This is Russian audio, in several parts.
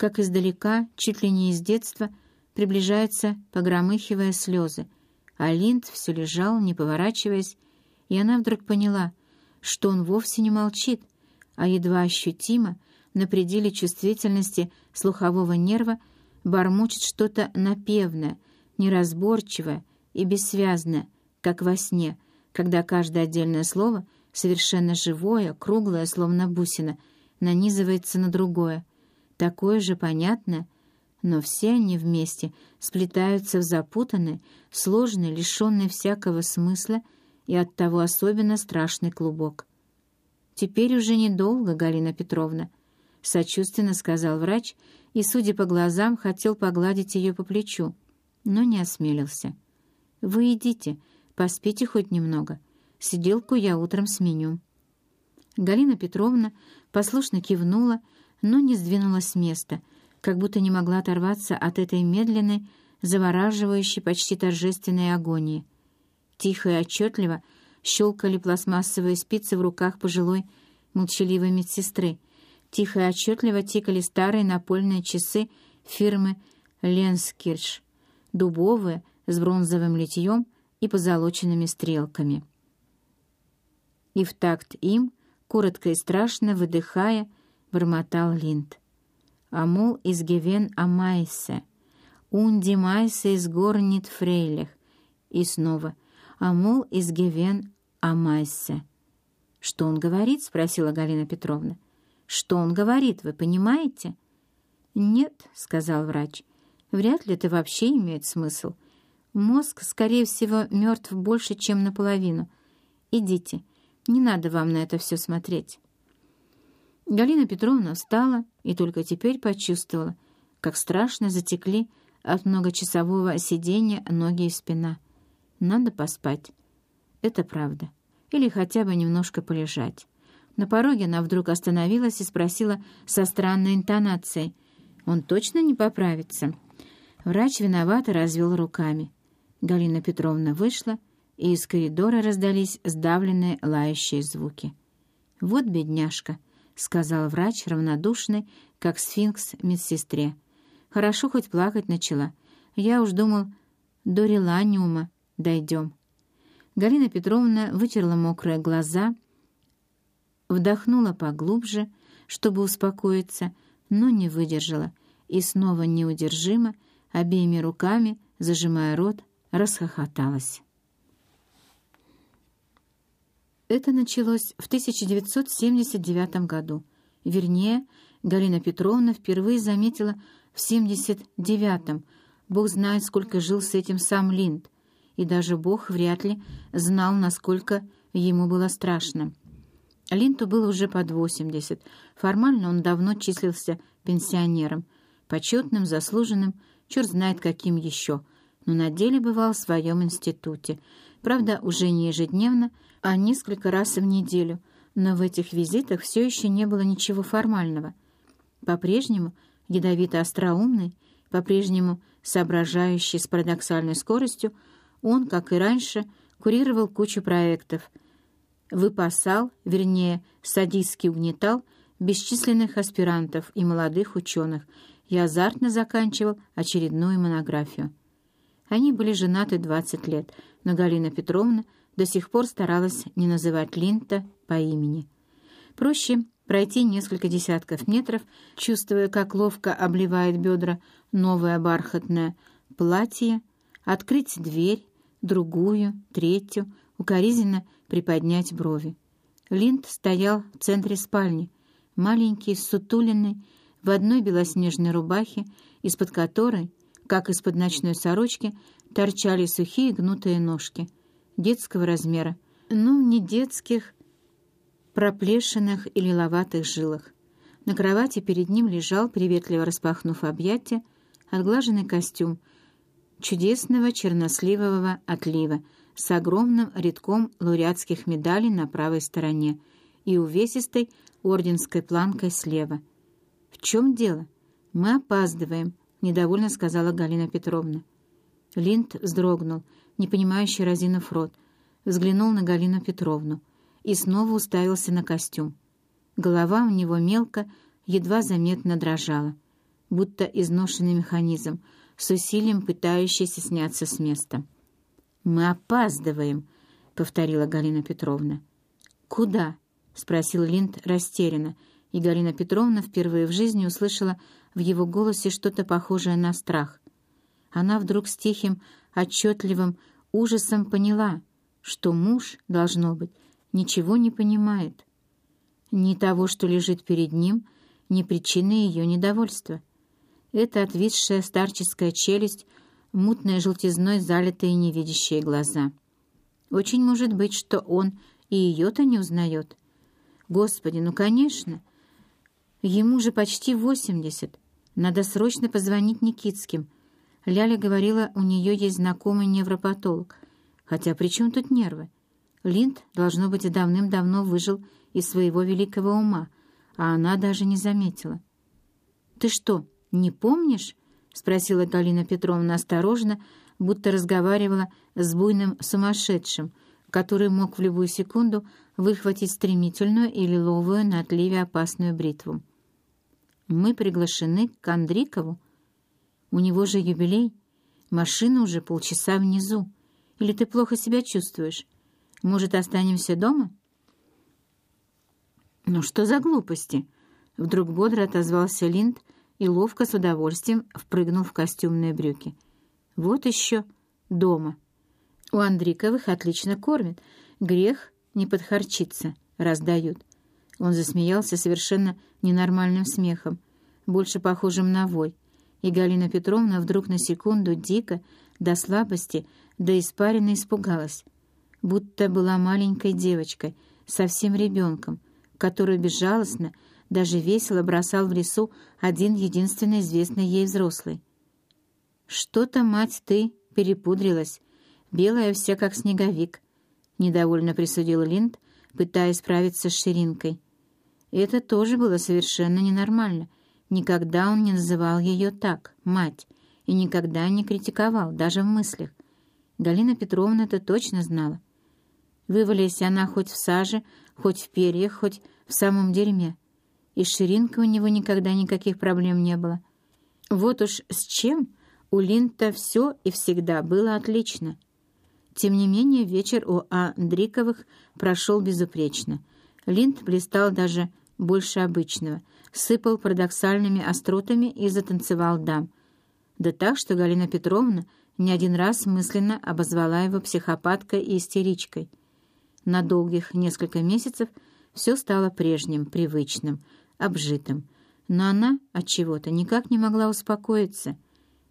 как издалека, чуть ли не из детства, приближается, погромыхивая слезы, а Линд все лежал, не поворачиваясь, и она вдруг поняла, что он вовсе не молчит, а едва ощутимо, на пределе чувствительности слухового нерва, бормочет что-то напевное, неразборчивое и бессвязное, как во сне, когда каждое отдельное слово, совершенно живое, круглое, словно бусина, нанизывается на другое, такое же понятное, но все они вместе сплетаются в запутанный, сложный, лишенный всякого смысла и оттого особенно страшный клубок. «Теперь уже недолго, Галина Петровна», — сочувственно сказал врач и, судя по глазам, хотел погладить ее по плечу, но не осмелился. «Вы идите, поспите хоть немного. Сиделку я утром сменю». Галина Петровна послушно кивнула, но не сдвинулась с места, как будто не могла оторваться от этой медленной, завораживающей, почти торжественной агонии. Тихо и отчетливо щелкали пластмассовые спицы в руках пожилой молчаливой медсестры, тихо и отчетливо тикали старые напольные часы фирмы «Ленскирш», дубовые, с бронзовым литьем и позолоченными стрелками. И в такт им, коротко и страшно выдыхая, бормотал Линд. «Амул из гевен амайсе, унди майсе из горнит фрейлих». И снова «Амул из гевен амайсе». «Что он говорит?» — спросила Галина Петровна. «Что он говорит, вы понимаете?» «Нет», — сказал врач, — «вряд ли это вообще имеет смысл. Мозг, скорее всего, мертв больше, чем наполовину. Идите, не надо вам на это все смотреть». Галина Петровна встала и только теперь почувствовала, как страшно затекли от многочасового сидения ноги и спина. Надо поспать. Это правда. Или хотя бы немножко полежать. На пороге она вдруг остановилась и спросила со странной интонацией. «Он точно не поправится?» Врач виновато развел руками. Галина Петровна вышла, и из коридора раздались сдавленные лающие звуки. «Вот бедняжка», — сказал врач, равнодушный, как сфинкс медсестре. «Хорошо хоть плакать начала. Я уж думал, до реланиума дойдем». Галина Петровна вытерла мокрые глаза — вдохнула поглубже, чтобы успокоиться, но не выдержала и снова неудержимо, обеими руками, зажимая рот, расхохоталась. Это началось в 1979 году. Вернее, Галина Петровна впервые заметила в 79-м. Бог знает, сколько жил с этим сам Линд. И даже Бог вряд ли знал, насколько ему было страшно. Линту было уже под 80. Формально он давно числился пенсионером, почетным, заслуженным, черт знает каким еще, но на деле бывал в своем институте. Правда, уже не ежедневно, а несколько раз в неделю, но в этих визитах все еще не было ничего формального. По-прежнему ядовито остроумный, по-прежнему соображающий с парадоксальной скоростью, он, как и раньше, курировал кучу проектов — выпасал, вернее, садистски угнетал бесчисленных аспирантов и молодых ученых и азартно заканчивал очередную монографию. Они были женаты 20 лет, но Галина Петровна до сих пор старалась не называть Линта по имени. Проще пройти несколько десятков метров, чувствуя, как ловко обливает бедра новое бархатное платье, открыть дверь, другую, третью, укоризненно приподнять брови. Линд стоял в центре спальни, маленький, сутуленный, в одной белоснежной рубахе, из-под которой, как из-под ночной сорочки, торчали сухие гнутые ножки, детского размера, ну, не детских, проплешинных и лиловатых жилах. На кровати перед ним лежал, приветливо распахнув объятия, отглаженный костюм чудесного черносливового отлива, с огромным рядком лауреатских медалей на правой стороне и увесистой орденской планкой слева. «В чем дело? Мы опаздываем», — недовольно сказала Галина Петровна. Линд вздрогнул, непонимающе разинув рот, взглянул на Галину Петровну и снова уставился на костюм. Голова у него мелко, едва заметно дрожала. будто изношенный механизм, с усилием пытающийся сняться с места. «Мы опаздываем», — повторила Галина Петровна. «Куда?» — спросил Линд растерянно, и Галина Петровна впервые в жизни услышала в его голосе что-то похожее на страх. Она вдруг с тихим, отчетливым ужасом поняла, что муж, должно быть, ничего не понимает. Ни того, что лежит перед ним, ни причины ее недовольства. Это отвисшая старческая челюсть, мутная желтизной залитые невидящие глаза. Очень может быть, что он и ее-то не узнает. Господи, ну, конечно. Ему же почти восемьдесят. Надо срочно позвонить Никитским. Ляля говорила, у нее есть знакомый невропатолог. Хотя при чем тут нервы? Линд, должно быть, давным-давно выжил из своего великого ума, а она даже не заметила. «Ты что, не помнишь?» — спросила Галина Петровна осторожно, будто разговаривала с буйным сумасшедшим, который мог в любую секунду выхватить стремительную и лиловую на отливе опасную бритву. «Мы приглашены к Андрикову. У него же юбилей. Машина уже полчаса внизу. Или ты плохо себя чувствуешь? Может, останемся дома?» «Ну что за глупости?» Вдруг бодро отозвался Линд и ловко с удовольствием впрыгнул в костюмные брюки. «Вот еще дома. У Андриковых отлично кормят. Грех не подхарчиться, раздают». Он засмеялся совершенно ненормальным смехом, больше похожим на вой, и Галина Петровна вдруг на секунду дико, до слабости, до испаренно испугалась, будто была маленькой девочкой, совсем ребенком, который безжалостно, даже весело бросал в лесу один единственный известный ей взрослый. «Что-то, мать, ты перепудрилась, белая вся как снеговик», — недовольно присудил Линд, пытаясь справиться с ширинкой. Это тоже было совершенно ненормально. Никогда он не называл ее так, мать, и никогда не критиковал, даже в мыслях. Галина Петровна это точно знала. Вывалилась она хоть в саже, хоть в перьях, хоть в самом дерьме. И с ширинкой у него никогда никаких проблем не было. Вот уж с чем у Линта все и всегда было отлично. Тем не менее, вечер у Андриковых прошел безупречно. Линд блистал даже больше обычного, сыпал парадоксальными остротами и затанцевал дам. Да так, что Галина Петровна не один раз мысленно обозвала его психопаткой и истеричкой — на долгих несколько месяцев все стало прежним, привычным, обжитым, но она от чего-то никак не могла успокоиться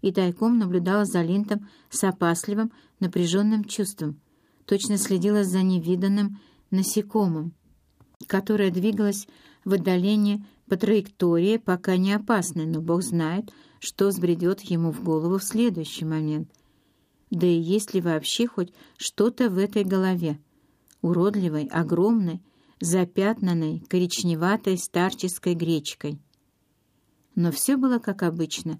и тайком наблюдала за Линтом с опасливым, напряженным чувством, точно следила за невиданным насекомым, которое двигалось в отдалении по траектории, пока не опасной, но Бог знает, что взбредет ему в голову в следующий момент. Да и есть ли вообще хоть что-то в этой голове? уродливой, огромной, запятнанной коричневатой старческой гречкой. Но все было как обычно,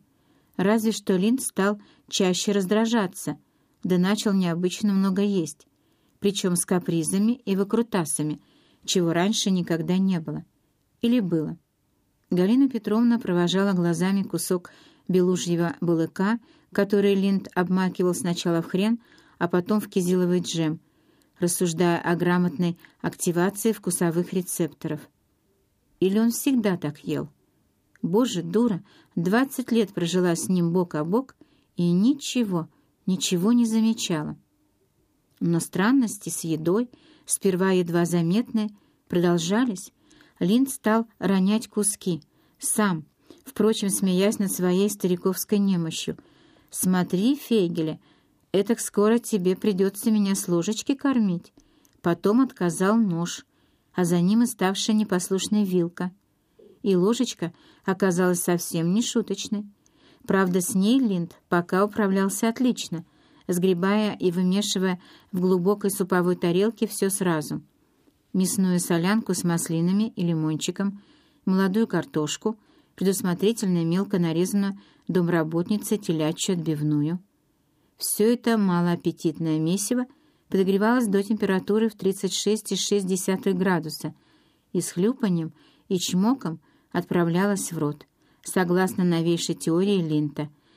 разве что Линд стал чаще раздражаться, да начал необычно много есть, причем с капризами и выкрутасами, чего раньше никогда не было. Или было. Галина Петровна провожала глазами кусок белужьего балыка, который Линд обмакивал сначала в хрен, а потом в кизиловый джем — рассуждая о грамотной активации вкусовых рецепторов. Или он всегда так ел? Боже, дура, двадцать лет прожила с ним бок о бок и ничего, ничего не замечала. Но странности с едой, сперва едва заметные, продолжались. Линд стал ронять куски, сам, впрочем, смеясь над своей стариковской немощью. «Смотри, Фейгеля, Этак скоро тебе придется меня с ложечки кормить. Потом отказал нож, а за ним и ставшая непослушная вилка. И ложечка оказалась совсем не шуточной. Правда, с ней Линд пока управлялся отлично, сгребая и вымешивая в глубокой суповой тарелке все сразу. Мясную солянку с маслинами и лимончиком, молодую картошку, предусмотрительно мелко нарезанную домработницей телячью отбивную — все это малоаппетитное месиво подогревалось до температуры в 36,6 градуса и с хлюпанием и чмоком отправлялось в рот, согласно новейшей теории Линта —